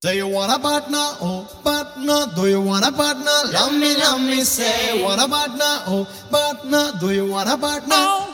Do you want a partner? Oh, partner. Do you want a partner? Love me, love me, say. Want a partner? Oh, partner. Do you want a partner? Do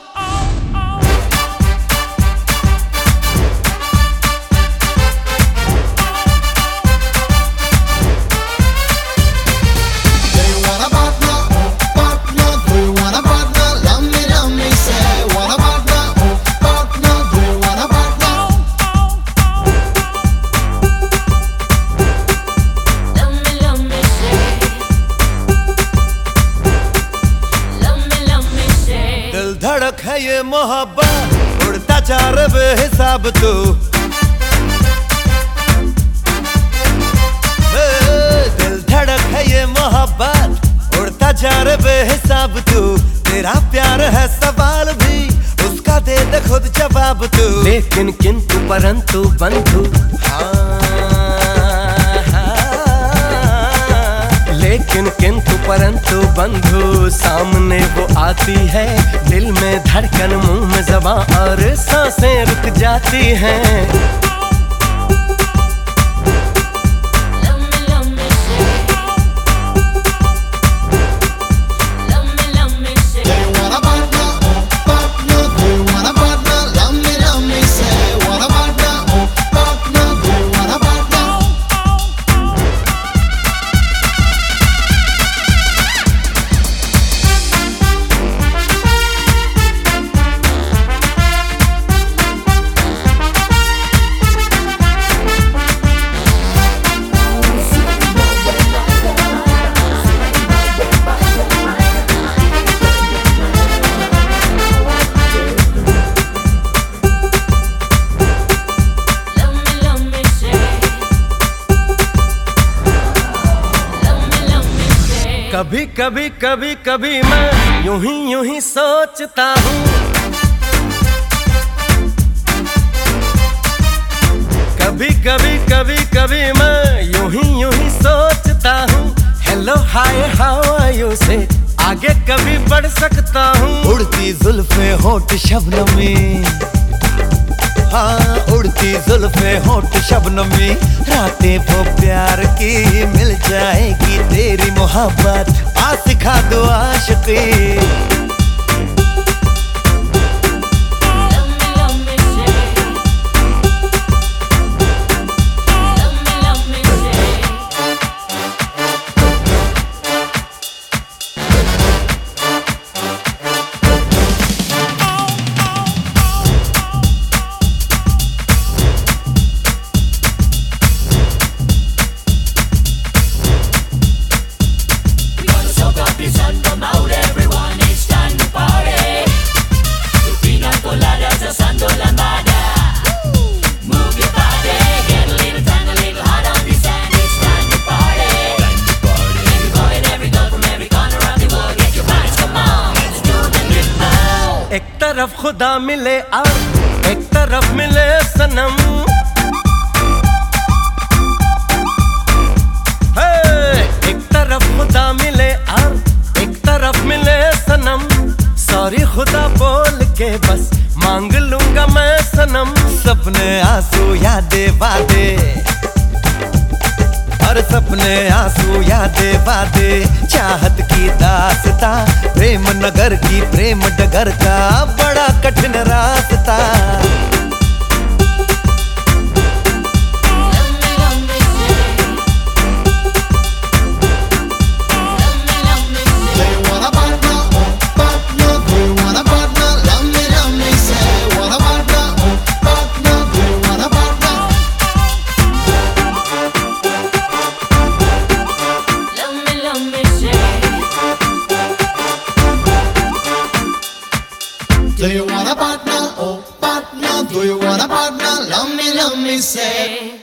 धड़क है ये मोहब्बत, उड़ता चार बेहिसाब तू। दिल धड़क है ये मोहब्बत, उड़ता चार बेहिसाब तू। तेरा प्यार है सवाल भी, उसका दे दे खुद जवाब तू। लेकिन किंतु परंतु बंधु लेकिन किंतु परंतु बंधु सामने वो आती है। दिल में धड़कन, मुँह में जबा और साँसें रुक जाती हैं। कभी कभी कभी कभी मैं यूँ ही यूँ ही सोचता हूँ। कभी कभी कभी कभी मैं यूँ ही यूँ ही सोचता हूँ। Hello hi how are you से आगे कभी बढ़ सकता हूँ। उड़ती जुल्फे होठ शबनमी हाँ। उड़ती जुल्फे होठ शबनमी रातें वो प्यार की मिल जाएगी तेरी मोहब्बत। आ सिखा दो आशिकी। तरफ़ खुदा मिले और एक तरफ़ मिले सनम। एक तरफ़ खुदा मिले और एक तरफ़ मिले सनम। सॉरी खुदा बोल के बस मांग लूँगा मैं सनम। सपने आँसू यादें वादे। हर सपने आँसू यादे वादे चाहत की दासता, प्रेम नगर की प्रेम डगर का बड़ा कठिन रास्ता। Do you want a partner? Oh, partner. Do you want a partner? Love me, love me, say.